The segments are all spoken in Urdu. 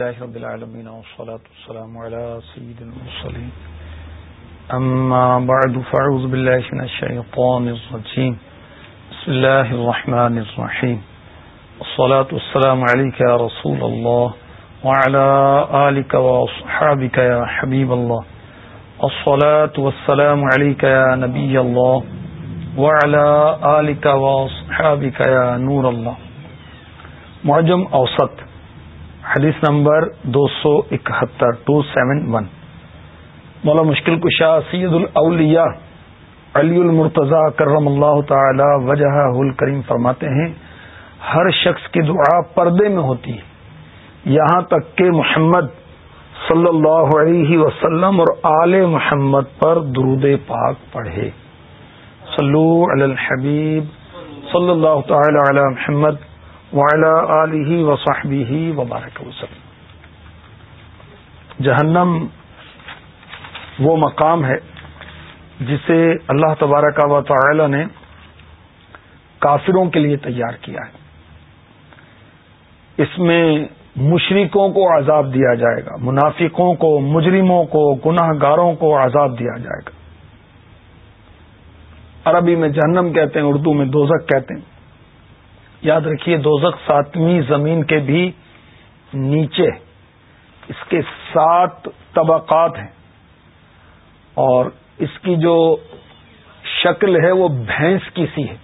الله رب العالمين، والصلاة والسلام على سيد المرسلين. أما بعد، فأعوذ بالله من الشيطان الرجيم. بسم الله الرحمن الرحيم. والصلاة والسلام عليك يا رسول الله، وعلى آلك وصحابك يا حبيب الله. والصلاة والسلام عليك يا نبي الله، وعلى آلك وصحابك يا نور الله. معجم أوسط حدیث نمبر دو سو اکہتر ٹو سیون ون۔ مولا مشکل کشا سید الاولیاء علی المرتضی کرم اللہ تعالی وجہ الکریم فرماتے ہیں، ہر شخص کی دعا پردے میں ہوتی ہے۔ یہاں تک کہ محمد صلی اللہ علیہ وسلم اور آل محمد پر درود پاک پڑھے۔ صلو علی الحبیب، صلی اللہ تعالی علی محمد۔ آلہ وصحبہ وبارک وسلم۔ جہنم وہ مقام ہے جسے اللہ تبارک و تعالی نے کافروں کے لیے تیار کیا ہے۔ اس میں مشرقوں کو عذاب دیا جائے گا، منافقوں کو، مجرموں کو گناہ گاروں کو عذاب دیا جائے گا۔ عربی میں جہنم کہتے ہیں، اردو میں دوزک کہتے ہیں۔ یاد رکھیے دوزخ ساتویں زمین کے بھی نیچے اس کے سات طبقات ہیں اور اس کی جو شکل ہے وہ بھینس کی سی ہے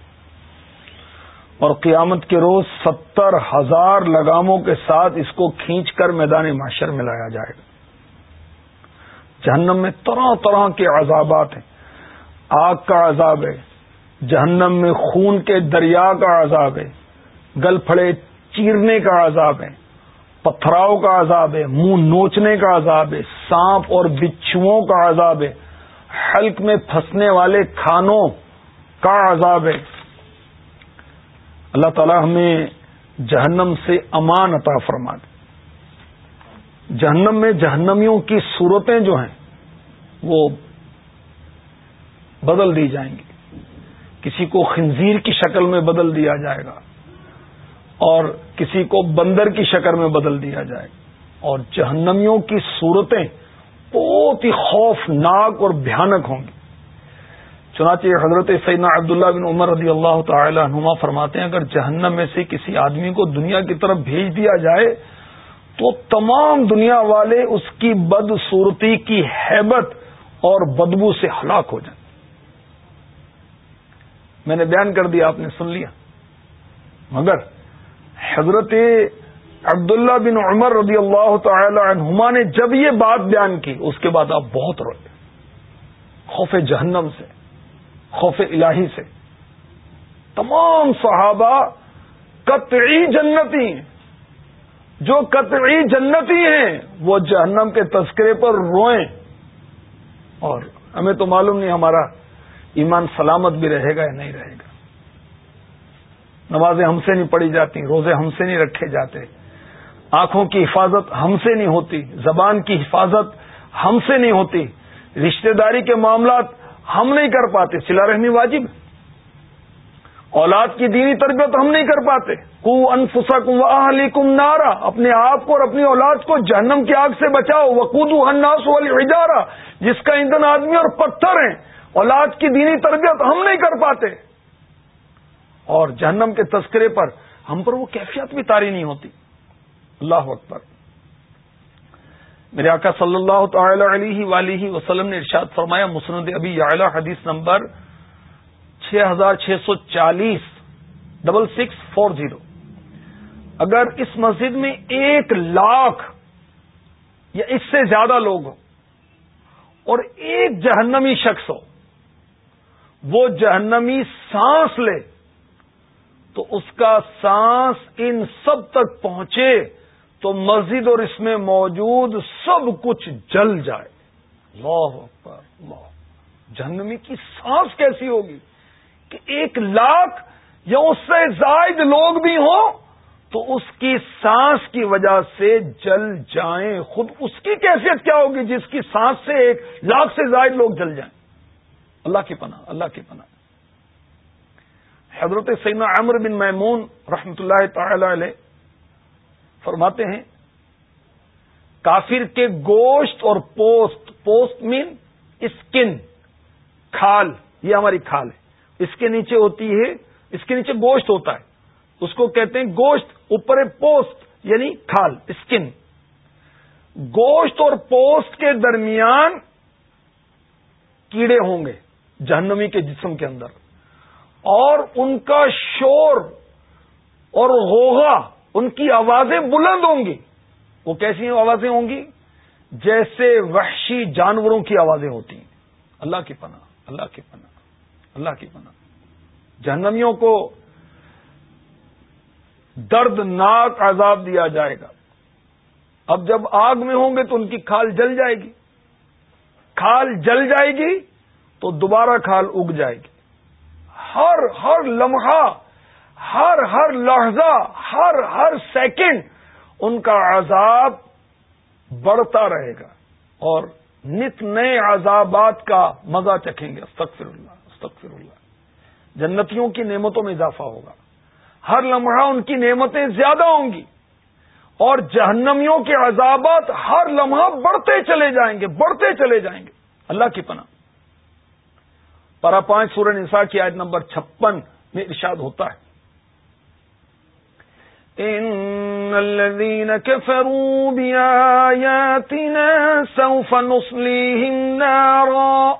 اور قیامت کے روز ستر ہزار لگاموں کے ساتھ اس کو کھینچ کر میدان معاشر میں لایا جائے گا۔ جہنم میں طرح طرح کے عذابات ہیں۔ آگ کا عذاب ہے۔ جہنم میں خون کے دریا کا عذاب ہے۔ گل پھڑے، چیرنے کا عذاب ہے پتھراؤ کا عذاب ہے، منہ نوچنے کا عذاب ہے، سانپ اور بچھوؤں کا عذاب ہے، حلق میں پھنسنے والے کھانوں کا عذاب ہے۔ اللہ تعالی ہمیں جہنم سے امان عطا فرما دے۔ جہنم میں جہنمیوں کی صورتیں جو ہیں، وہ بدل دی جائیں گی۔ کسی کو خنزیر کی شکل میں بدل دیا جائے گا۔ اور کسی کو بندر کی شکل میں بدل دیا جائے۔ اور جہنمیوں کی صورتیں بہت ہی خوفناک اور بھیانک ہوں گی۔ چنانچہ حضرت سیدنا عبداللہ بن عمر رضی اللہ تعالی عنہما فرماتے ہیں، اگر جہنم میں سے کسی آدمی کو دنیا کی طرف بھیج دیا جائے، تو تمام دنیا والے اس کی بد صورتی کی حیبت اور بدبو سے ہلاک ہو جائیں۔ میں نے بیان کر دیا، آپ نے سن لیا۔ مگر حضرت عبداللہ بن عمر رضی اللہ تعالی عنہما نے جب یہ بات بیان کی، اس کے بعد آپ بہت روئے۔ خوف جہنم سے، خوف الہی سے۔ تمام صحابہ قطعی جنتی ہیں۔ جو قطعی جنتی ہیں، وہ جہنم کے تذکرے پر روئیں۔ اور ہمیں تو معلوم نہیں ہمارا ایمان سلامت بھی رہے گا یا نہیں رہے گا۔ نمازیں ہم سے نہیں پڑھی جاتی، روزے ہم سے نہیں رکھے جاتے۔ آنکھوں کی حفاظت ہم سے نہیں ہوتی، زبان کی حفاظت ہم سے نہیں ہوتی۔ رشتہ داری کے معاملات ہم نہیں کر پاتے سلا رحمی واجب اولاد کی دینی تربیت ہم نہیں کر پاتے۔ کو انفسا کم نارا، اپنے آپ کو اور اپنی اولاد کو جہنم کی آگ سے بچاؤ۔ وقود اناس والی جس کا ایندھن آدمی اور پتھر ہیں۔ اولاد کی دینی تربیت ہم نہیں کر پاتے۔ اور جہنم کے تذکرے پر ہم پر وہ کیفیت بھی تاری نہیں ہوتی۔ اللہ اکبر۔ میرے آقا صلی اللہ تعالی علیہ ولی وسلم نے ارشاد فرمایا، مسند ابی اعلی حدیث نمبر چھ ہزار چھ سو چالیس، ڈبل سکس فور زیرو۔ اگر اس مسجد میں ایک لاکھ یا اس سے زیادہ لوگ ہوں اور ایک جہنمی شخص ہو، وہ جہنمی سانس لے تو اس کا سانس ان سب تک پہنچے تو مسجد اور اس میں موجود سب کچھ جل جائے۔ اللہ اکبر، اللہ۔ جہنمی کی سانس کیسی ہوگی؟ کہ ایک لاکھ یا اس سے زائد لوگ بھی ہوں تو اس کی سانس کی وجہ سے جل جائیں۔ خود اس کی کیفیت کیا ہوگی جس کی سانس سے ایک لاکھ سے زائد لوگ جل جائیں؟ اللہ کی پناہ، اللہ کی پناہ۔ حضرت سینا عمر بن میمون رحمت اللہ تعالی علیہ فرماتے ہیں، کافر کے گوشت اور پوسٹ پوسٹ مین اسکن کھال، یہ ہماری کھال ہے۔ اس کے نیچے ہوتی ہے، اس کے نیچے گوشت ہوتا ہے۔ اس کو کہتے ہیں گوشت اوپر پوسٹ یعنی کھال اسکن گوشت اور پوسٹ کے درمیان کیڑے ہوں گے، جہنمی کے جسم کے اندر۔ اور ان کا شور اور غوغا، ان کی آوازیں بلند ہوں گی۔ وہ کیسی آوازیں ہوں گی؟ جیسے وحشی جانوروں کی آوازیں ہوتی ہیں۔ اللہ کی پناہ، اللہ کی پناہ، اللہ کی پناہ۔ جہنمیوں کو دردناک عذاب دیا جائے گا۔ اب جب آگ میں ہوں گے تو ان کی کھال جل جائے گی۔ کھال جل جائے گی تو دوبارہ کھال اگ جائے گی۔ ہر ہر لمحہ، ہر ہر لہجہ ہر ہر سیکنڈ ان کا عذاب بڑھتا رہے گا اور نت نئے عذابات کا مزہ چکھیں گے۔ استغفر اللہ استغفر اللہ جنتیوں کی نعمتوں میں اضافہ ہوگا۔ ہر لمحہ ان کی نعمتیں زیادہ ہوں گی اور جہنمیوں کے عذابات ہر لمحہ بڑھتے چلے جائیں گے، بڑھتے چلے جائیں گے۔ اللہ کی پناہ۔ پرا پانچ سورہ نساء کی آیت نمبر چھپن میں ارشاد ہوتا ہے۔ ان الذين كفروا بآياتنا سوف نصليهم نارا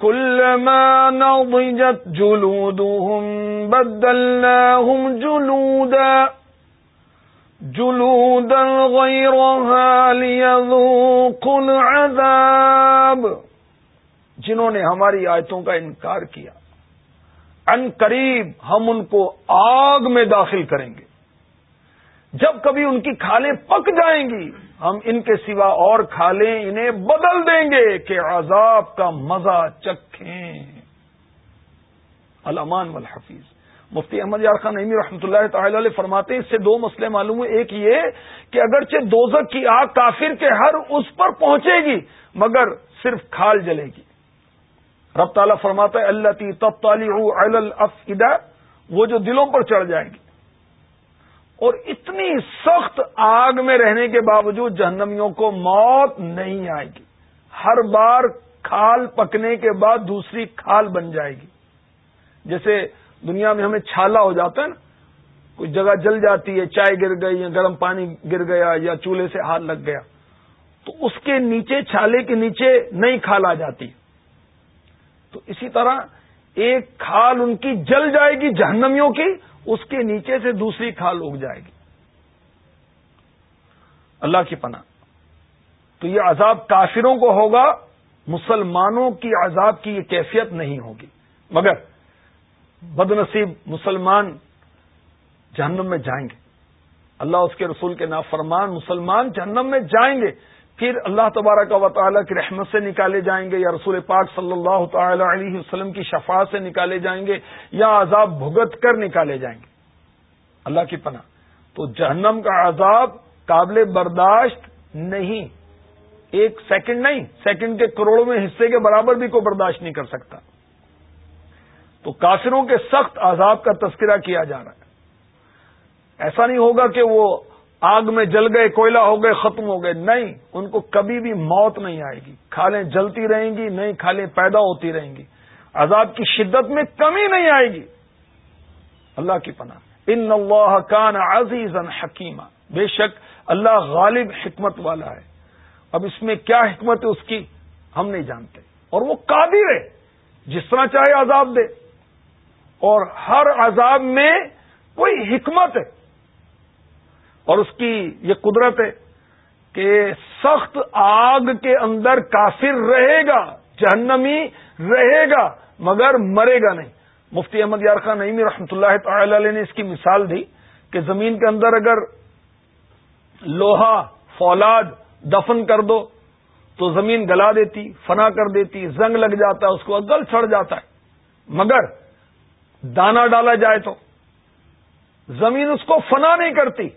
كلما نضجت جلودهم بدلناهم جلودا جلودا غيرها ليذوقوا العذاب جنہوں نے ہماری آیتوں کا انکار کیا۔ ان قریب ہم ان کو آگ میں داخل کریں گے۔ جب کبھی ان کی کھالیں پک جائیں گی، ہم ان کے سوا اور کھالیں انہیں بدل دیں گے کہ عذاب کا مزہ چکھیں۔ الامان والحفیظ۔ مفتی احمد یار خان نعمی رحمۃ اللہ تعالی علیہ فرماتے ہیں، اس سے دو مسئلے معلوم ہوئے۔ ایک یہ کہ اگرچہ دوزک کی آگ کافر کے ہر اس پر پہنچے گی، مگر صرف کھال جلے گی۔ رب تعالیٰ فرماتا ہے اللہ تی تب تالی وہ جو دلوں پر چڑھ جائیں گی اور اتنی سخت آگ میں رہنے کے باوجود جہنمیوں کو موت نہیں آئے گی۔ ہر بار کھال پکنے کے بعد دوسری کھال بن جائے گی۔ جیسے دنیا میں ہمیں چھالا ہو جاتا ہے نا، کوئی جگہ جل جاتی ہے، چائے گر گئی یا گرم پانی گر گیا یا چولہے سے ہاتھ لگ گیا، تو اس کے نیچے، چھالے کے نیچے نئی کھال آ جاتی۔ تو اسی طرح ایک کھال ان کی جل جائے گی جہنمیوں کی، اس کے نیچے سے دوسری کھال اگ جائے گی۔ اللہ کی پناہ۔ تو یہ عذاب کافروں کو ہوگا، مسلمانوں کی عذاب کی یہ کیفیت نہیں ہوگی۔ مگر بد نصیب مسلمان جہنم میں جائیں گے۔ اللہ اس کے رسول کے نافرمان مسلمان جہنم میں جائیں گے۔ پھر اللہ تبارک و تعالیٰ کی رحمت سے نکالے جائیں گے، یا رسول پاک صلی اللہ تعالی علیہ وسلم کی شفا سے نکالے جائیں گے، یا عذاب بھگت کر نکالے جائیں گے۔ اللہ کی پناہ۔ تو جہنم کا عذاب قابل برداشت نہیں۔ ایک سیکنڈ نہیں، سیکنڈ کے کروڑوں میں حصے کے برابر بھی کوئی برداشت نہیں کر سکتا۔ تو کافروں کے سخت عذاب کا تذکرہ کیا جا رہا ہے۔ ایسا نہیں ہوگا کہ وہ آگ میں جل گئے، کوئلہ ہو گئے، ختم ہو گئے۔ نہیں، ان کو کبھی بھی موت نہیں آئے گی۔ کھالیں جلتی رہیں گی نئی کھالیں پیدا ہوتی رہیں گی۔ عذاب کی شدت میں کمی نہیں آئے گی۔ اللہ کی پناہ۔ ان اللہ کان عزیز حکیمہ بے شک اللہ غالب حکمت والا ہے۔ اب اس میں کیا حکمت ہے اس کی ہم نہیں جانتے۔ اور وہ قادر ہے۔ جس طرح چاہے عذاب دے۔ اور ہر عذاب میں کوئی حکمت ہے۔ اور اس کی یہ قدرت ہے کہ سخت آگ کے اندر کافر رہے گا، جہنمی رہے گا، مگر مرے گا نہیں۔ مفتی احمد یار خان نئی رحمۃ اللہ تعالی علیہ نے اس کی مثال دی کہ زمین کے اندر اگر لوہا، فولاد دفن کر دو، تو زمین گلا دیتی، فنا کر دیتی، زنگ لگ جاتا ہے اس کو گل چڑھ جاتا ہے۔ مگر دانا ڈالا جائے تو زمین اس کو فنا نہیں کرتی۔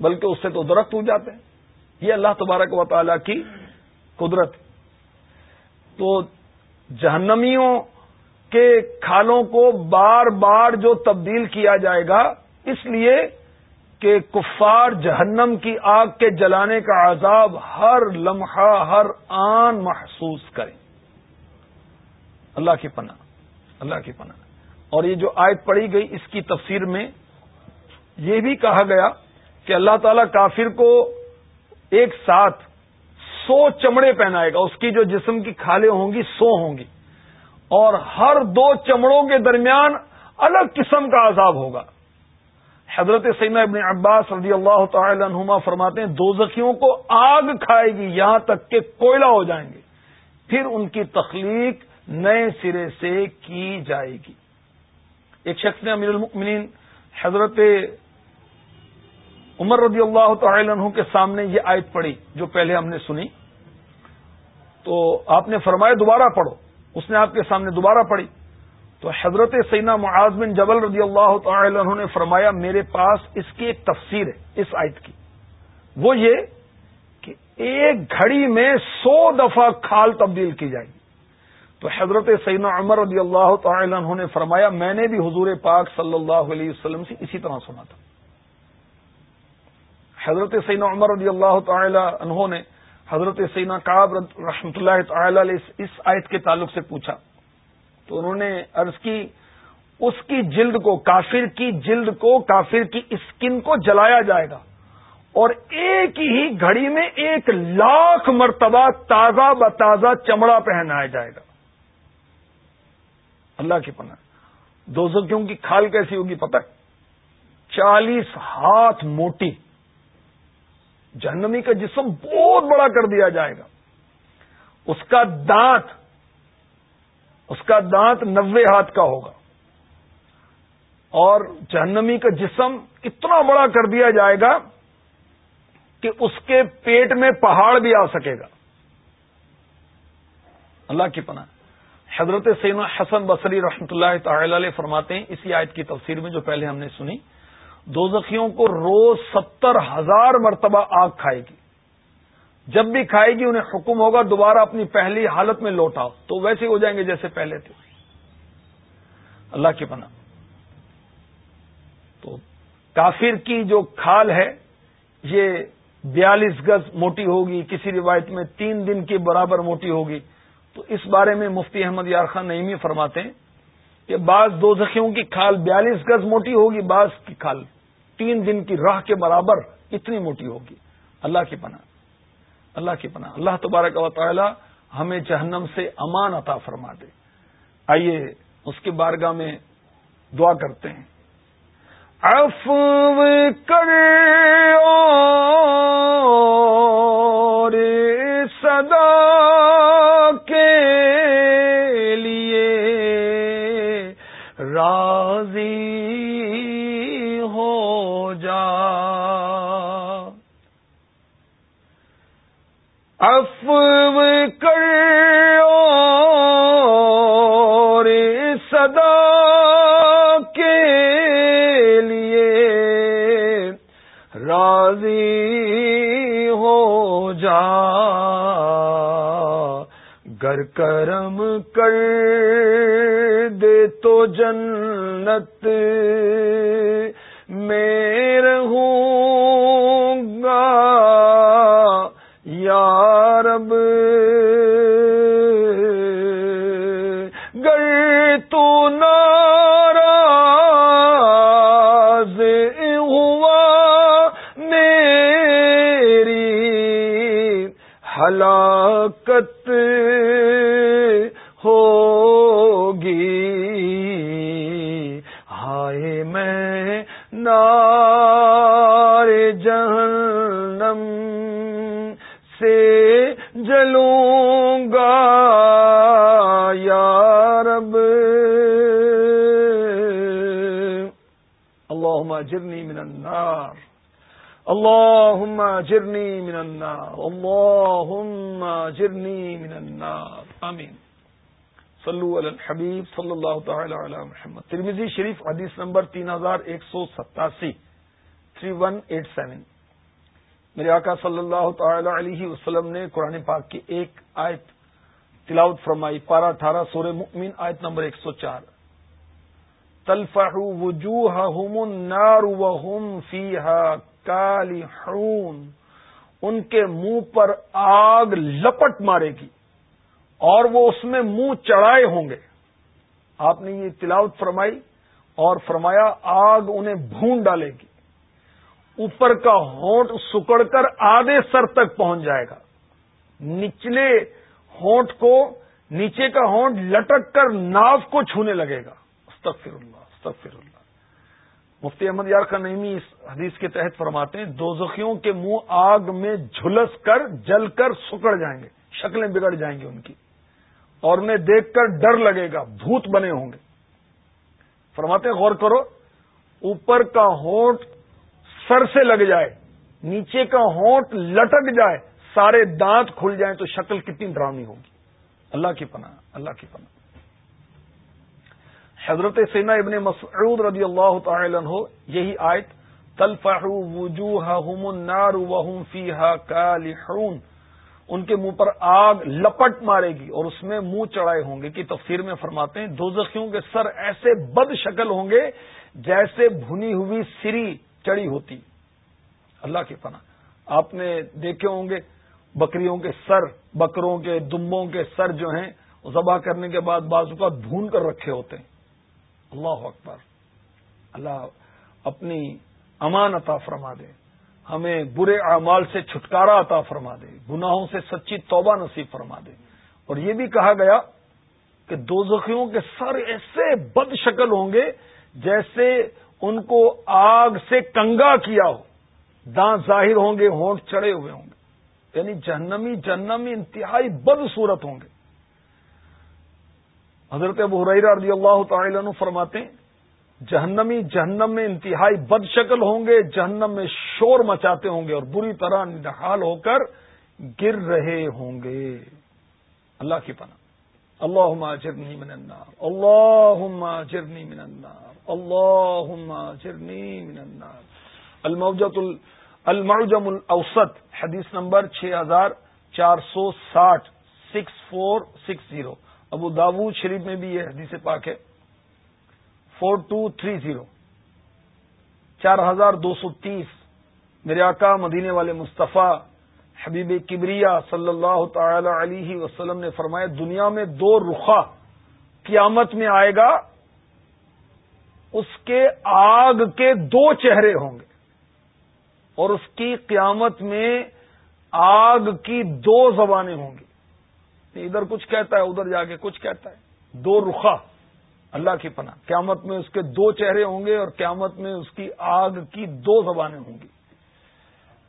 بلکہ اس سے تو درخت ہو جاتے ہیں۔ یہ اللہ تبارک و تعالی کی قدرت۔ تو جہنمیوں کے کھالوں کو بار بار جو تبدیل کیا جائے گا، اس لیے کہ کفار جہنم کی آگ کے جلانے کا عذاب ہر لمحہ، ہر آن محسوس کریں۔ اللہ کی پناہ، اللہ کی پناہ۔ اور یہ جو آیت پڑی گئی، اس کی تفسیر میں یہ بھی کہا گیا کہ اللہ تعالی کافر کو ایک ساتھ سو چمڑے پہنائے گا، اس کی جو جسم کی کھالیں ہوں گی، سو ہوں گی۔ اور ہر دو چمڑوں کے درمیان الگ قسم کا عذاب ہوگا۔ حضرت سینا ابن عباس رضی اللہ تعالی عنہما فرماتے ہیں دو زخیوں کو آگ کھائے گی، یہاں تک کہ کوئلہ ہو جائیں گے۔ پھر ان کی تخلیق نئے سرے سے کی جائے گی۔ ایک شخص نے امیر المؤمنین حضرت عمر رضی اللہ تعالی عنہ کے سامنے یہ آیت پڑی جو پہلے ہم نے سنی۔ تو آپ نے فرمایا دوبارہ پڑھو۔ اس نے آپ کے سامنے دوبارہ پڑھی۔ تو حضرت سینا معاذ بن جبل رضی اللہ تعالی عنہ نے فرمایا، میرے پاس اس کی ایک تفسیر ہے، اس آیت کی۔ وہ یہ کہ ایک گھڑی میں سو دفعہ کھال تبدیل کی جائے گی۔ تو حضرت سینا عمر رضی اللہ تعالی عنہ نے فرمایا، میں نے بھی حضور پاک صلی اللہ علیہ وسلم سے اسی طرح سنا تھا۔ حضرت سینا عمر رضی اللہ تعالی عنہ نے حضرت سینا کاب رحمۃ اللہ تعالی علیہ اس آیت کے تعلق سے پوچھا۔ تو انہوں نے عرض کی، اس کی جلد کو، کافر کی جلد کو، کافر کی اسکن کو جلایا جائے گا۔ اور ایک ہی گھڑی میں ایک لاکھ مرتبہ تازہ بتازہ چمڑا پہنایا جائے گا۔ اللہ کی پناہ۔ دو کی کھال کیسی ہوگی پتہ؟ چالیس ہاتھ موٹی۔ جہنمی کا جسم بہت بڑا کر دیا جائے گا۔ اس کا دانت، اس کا دانت نوے ہاتھ کا ہوگا۔ اور جہنمی کا جسم اتنا بڑا کر دیا جائے گا کہ اس کے پیٹ میں پہاڑ بھی آ سکے گا۔ اللہ کی پناہ۔ حضرت سین حسن بصری رحمۃ اللہ تعالی علیہ فرماتے ہیں، اسی آیت کی تفسیر میں جو پہلے ہم نے سنی۔ دو زخیوں کو روز ستر ہزار مرتبہ آگ کھائے گی۔ جب بھی کھائے گی، انہیں حکم ہوگا دوبارہ اپنی پہلی حالت میں لوٹاؤ۔ تو ویسے ہو جائیں گے جیسے پہلے تھے۔ اللہ کی پناہ۔ تو کافر کی جو کھال ہے، یہ بیالیس گز موٹی ہوگی، کسی روایت میں تین دن کی برابر موٹی ہوگی۔ تو اس بارے میں مفتی احمد یار خان فرماتے ہیں۔ کہ بعض دو زخیوں کی کھال بیالیس گز موٹی ہوگی، بعض کی کھال تین دن کی راہ کے برابر اتنی موٹی ہوگی۔ اللہ کی پناہ، اللہ کی پناہ۔ اللہ تبارک و تعالی ہمیں جہنم سے امان عطا فرما دے۔ آئیے اس کی بارگاہ میں دعا کرتے ہیں۔ افو کر گر کرم کر دے تو جنت میں رہوں گا۔ یا رب گر تو نہ نار جہنم سے جلوں گا یا رب۔ اللہم اجرنی من النار۔ اللہم اجرنی من النار۔ اللہم اجرنی من النار۔ آمین۔ صلو علی الحبیب صلی اللہ تعالی علی محمد. ترمیزی شریف حدیث نمبر تین ہزار ایک سو ستاسی. Three one eight seven. میرے آقا صلی اللہ تعالی علیہ وسلم نے قرآن پاک کی ایک آیت تلاوت فرمائی پارا اٹھارہ سور مؤمن، آیت نمبر ایک سو چار. تلفح وجوہ النار وهم فيها کالحون. ان کے منہ پر آگ لپٹ مارے گی۔ اور وہ اس میں منہ چڑھائے ہوں گے۔ آپ نے یہ تلاوت فرمائی اور فرمایا آگ انہیں بھون ڈالے گی۔ اوپر کا ہونٹ سکڑ کر آدھے سر تک پہنچ جائے گا۔ نچلے ہونٹ کو، نیچے کا ہونٹ لٹک کر ناف کو چھونے لگے گا۔ استغفر اللہ استغفر اللہ۔ مفتی احمد یار کا نئی اس حدیث کے تحت فرماتے ہیں دو زخیوں کے منہ آگ میں جھلس کر، جل کر سکڑ جائیں گے، شکلیں بگڑ جائیں گی ان کی۔ اور انہیں دیکھ کر ڈر لگے گا، بھوت بنے ہوں گے۔ فرماتے ہیں، غور کرو، اوپر کا ہونٹ سر سے لگ جائے، نیچے کا ہونٹ لٹک جائے، سارے دانت کھل جائیں تو شکل کتنی ڈرامنی ہوگی۔ اللہ کی پناہ، اللہ کی پناہ۔ حضرت سینا ابن مسعود رضی اللہ تعالی عنہ، یہی آیت تلفح وجوہہم النار وهم فیہا کالحون۔ ان کے منہ پر آگ لپٹ مارے گی اور اس میں منہ چڑھائے ہوں گے کی تفسیر میں فرماتے ہیں دو زخیوں کے سر ایسے بد شکل ہوں گے جیسے بھنی ہوئی سری چڑی ہوتی۔ اللہ کی پناہ۔ آپ نے دیکھے ہوں گے، بکریوں کے سر، بکروں کے دمبوں کے سر جو ہیں، ذبح کرنے کے بعد بازو کا بھون کر رکھے ہوتے ہیں۔ اللہ اکبر۔ اللہ اپنی امان عطا فرما دے۔ ہمیں برے اعمال سے چھٹکارا عطا فرما دے، گناہوں سے سچی توبہ نصیب فرما دے۔ اور یہ بھی کہا گیا کہ دوزخیوں کے سر ایسے بد شکل ہوں گے جیسے ان کو آگ سے کنگا کیا ہو۔ دانت ظاہر ہوں گے، ہونٹ چڑے ہوئے ہوں گے۔ یعنی جہنمی جہنمی انتہائی بد صورت ہوں گے۔ حضرت ابو حریرہ رضی اللہ تعالی عنہ فرماتے ہیں جہنمی جہنم میں انتہائی بد شکل ہوں گے، جہنم میں شور مچاتے ہوں گے اور بری طرح نحال ہو کر گر رہے ہوں گے۔ اللہ کی پناہ۔ اللہ جرنی من النار۔ اللہ جرنی من النار۔ اللہ جرنی من النار۔ الموجت المعجم الاوسط، حدیث نمبر چھ ہزار چار سو ساٹھ، six four six zero. Abu Dawood Sharif میں بھی یہ حدیث پاک ہے۔ Four two three zero. چار ہزار دو سو تیس۔ میرے آقا مدینے والے مصطفیٰ حبیب کبریا صلی اللہ تعالی علیہ وسلم نے فرمایا، دنیا میں دو رخا قیامت میں آئے گا، اس کے آگ کے دو چہرے ہوں گے۔ اور اس کی قیامت میں آگ کی دو زبانیں ہوں گی۔ ادھر کچھ کہتا ہے، ادھر جا کے کچھ کہتا ہے۔ دو رخا اللہ کی پناہ۔ قیامت میں اس کے دو چہرے ہوں گے اور قیامت میں اس کی آگ کی دو زبانیں ہوں گی۔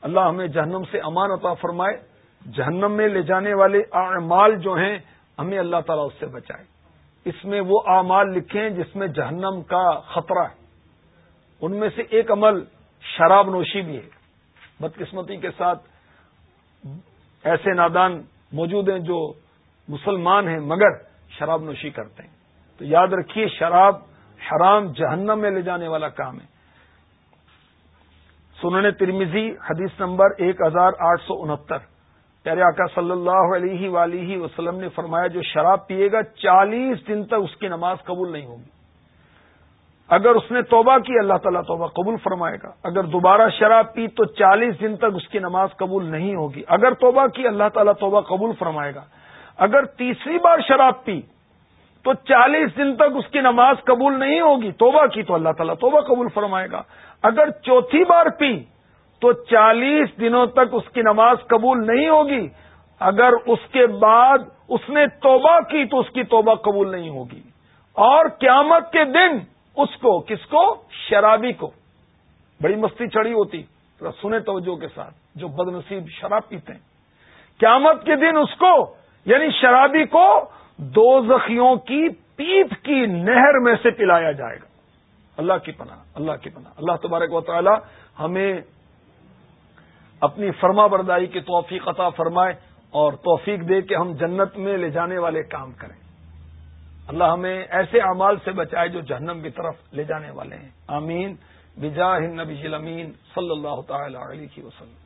اللہ ہمیں جہنم سے امان عطا فرمائے۔ جہنم میں لے جانے والے اعمال جو ہیں، ہمیں اللہ تعالیٰ اس سے بچائے۔ اس میں وہ اعمال لکھیں جس میں جہنم کا خطرہ ہے۔ ان میں سے ایک عمل شراب نوشی بھی ہے۔ بدقسمتی کے ساتھ ایسے نادان موجود ہیں جو مسلمان ہیں، مگر شراب نوشی کرتے ہیں۔ تو یاد رکھیے، شراب حرام جہنم میں لے جانے والا کام ہے۔ سنن ترمیزی حدیث نمبر ایک ہزار آٹھ سو انہتر۔ پیارے آقا صلی اللہ علیہ ولیہ وسلم نے فرمایا، جو شراب پیے گا، چالیس دن تک اس کی نماز قبول نہیں ہوگی۔ اگر اس نے توبہ کی، اللہ تعالیٰ توبہ قبول فرمائے گا۔ اگر دوبارہ شراب پی، تو چالیس دن تک اس کی نماز قبول نہیں ہوگی۔ اگر توبہ کی، اللہ تعالیٰ توبہ قبول فرمائے گا۔ اگر تیسری بار شراب پی تو چالیس دن تک اس کی نماز قبول نہیں ہوگی، توبہ کی تو اللہ تعالیٰ توبہ قبول فرمائے گا۔ اگر چوتھی بار پی، تو چالیس دنوں تک اس کی نماز قبول نہیں ہوگی۔ اگر اس کے بعد اس نے توبہ کی، تو اس کی توبہ قبول نہیں ہوگی۔ اور قیامت کے دن اس کو، کس کو؟ شرابی کو۔ بڑی مستی چڑھی ہوتی۔ سنے توجہ کے ساتھ، جو بد نصیب شراب پیتے ہیں۔ قیامت کے دن اس کو یعنی شرابی کو دو زخیوں کی پیپ کی نہر میں سے پلایا جائے گا۔ اللہ کی پناہ، اللہ کی پناہ۔ اللہ تبارک و تعالی ہمیں اپنی فرما بردائی کی توفیق عطا فرمائے اور توفیق دے کہ ہم جنت میں لے جانے والے کام کریں۔ اللہ ہمیں ایسے اعمال سے بچائے جو جہنم کی طرف لے جانے والے ہیں۔ آمین۔ بجاہ نبی امین صلی اللہ تعالی علیہ وسلم۔